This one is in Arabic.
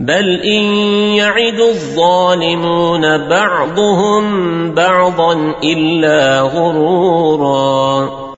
بل إن يعد الظالمون بعضهم بعضا إلا غرورا